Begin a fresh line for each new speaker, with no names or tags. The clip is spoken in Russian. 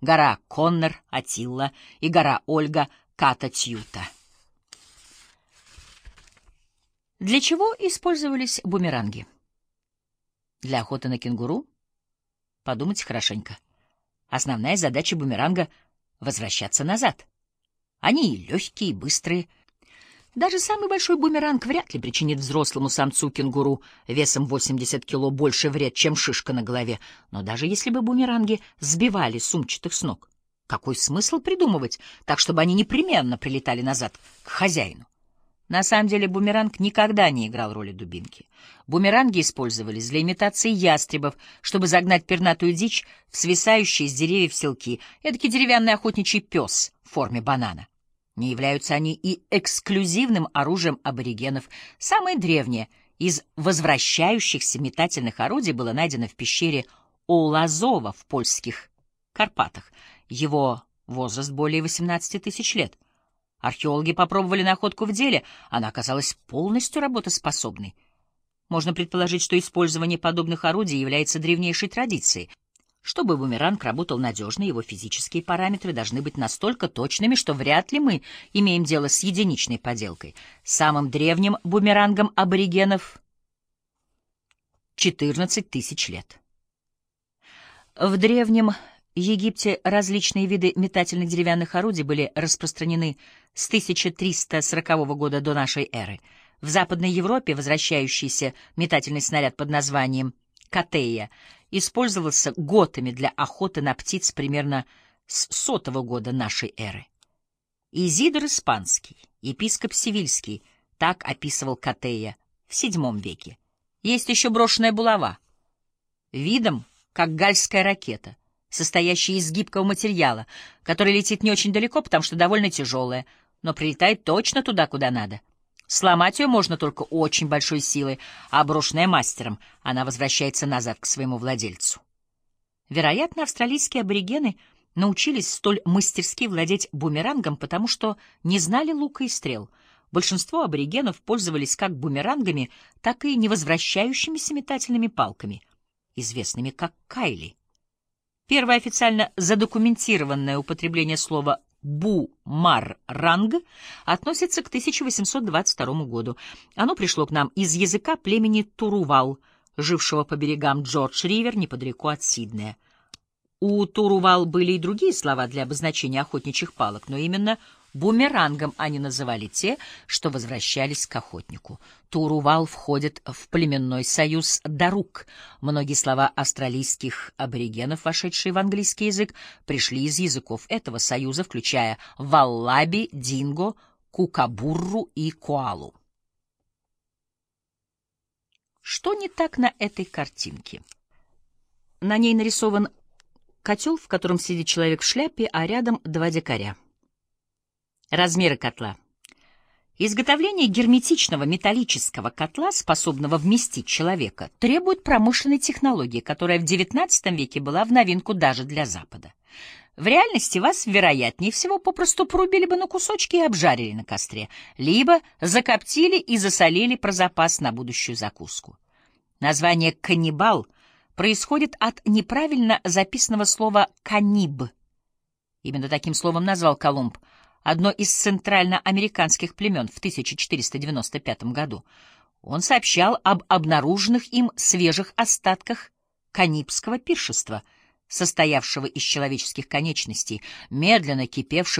гора Коннор, Атилла и гора Ольга, Ката-Тьюта. Для чего использовались бумеранги? Для охоты на кенгуру? Подумайте хорошенько. Основная задача бумеранга — возвращаться назад. Они и легкие, и быстрые. Даже самый большой бумеранг вряд ли причинит взрослому самцу кенгуру весом 80 кило больше вред, чем шишка на голове. Но даже если бы бумеранги сбивали сумчатых с ног, какой смысл придумывать так, чтобы они непременно прилетали назад к хозяину? На самом деле бумеранг никогда не играл роли дубинки. Бумеранги использовались для имитации ястребов, чтобы загнать пернатую дичь в свисающие с деревьев селки, эдакий деревянный охотничий пес в форме банана. Не являются они и эксклюзивным оружием аборигенов. Самое древнее из возвращающихся метательных орудий было найдено в пещере Олазова в польских Карпатах. Его возраст более 18 тысяч лет — Археологи попробовали находку в деле, она оказалась полностью работоспособной. Можно предположить, что использование подобных орудий является древнейшей традицией. Чтобы бумеранг работал надежно, его физические параметры должны быть настолько точными, что вряд ли мы имеем дело с единичной поделкой. Самым древним бумерангом аборигенов — 14 тысяч лет. В древнем Египте различные виды метательных деревянных орудий были распространены с 1340 года до нашей эры. В Западной Европе возвращающийся метательный снаряд под названием «катея» использовался готами для охоты на птиц примерно с сотого года нашей эры. Изидор Испанский, епископ Севильский, так описывал Катея в VII веке. Есть еще брошенная булава, видом, как гальская ракета — состоящая из гибкого материала, который летит не очень далеко, потому что довольно тяжелая, но прилетает точно туда, куда надо. Сломать ее можно только очень большой силой, а брошенная мастером, она возвращается назад к своему владельцу. Вероятно, австралийские аборигены научились столь мастерски владеть бумерангом, потому что не знали лука и стрел. Большинство аборигенов пользовались как бумерангами, так и невозвращающимися метательными палками, известными как кайли. Первое официально задокументированное употребление слова «бу-мар-ранг» относится к 1822 году. Оно пришло к нам из языка племени Турувал, жившего по берегам Джордж-Ривер неподалеку от Сиднея. У Турувал были и другие слова для обозначения охотничьих палок, но именно Бумерангом они называли те, что возвращались к охотнику. Турувал входит в племенной союз Дарук. Многие слова австралийских аборигенов, вошедшие в английский язык, пришли из языков этого союза, включая валлаби, динго, кукабурру и коалу. Что не так на этой картинке? На ней нарисован котел, в котором сидит человек в шляпе, а рядом два дикаря. Размеры котла. Изготовление герметичного металлического котла, способного вместить человека, требует промышленной технологии, которая в XIX веке была в новинку даже для Запада. В реальности вас, вероятнее всего, попросту порубили бы на кусочки и обжарили на костре, либо закоптили и засолили про запас на будущую закуску. Название «каннибал» происходит от неправильно записанного слова «каниб». Именно таким словом назвал Колумб – одно из центральноамериканских племен в 1495 году. Он сообщал об обнаруженных им свежих остатках канибского пиршества, состоявшего из человеческих конечностей, медленно кипевших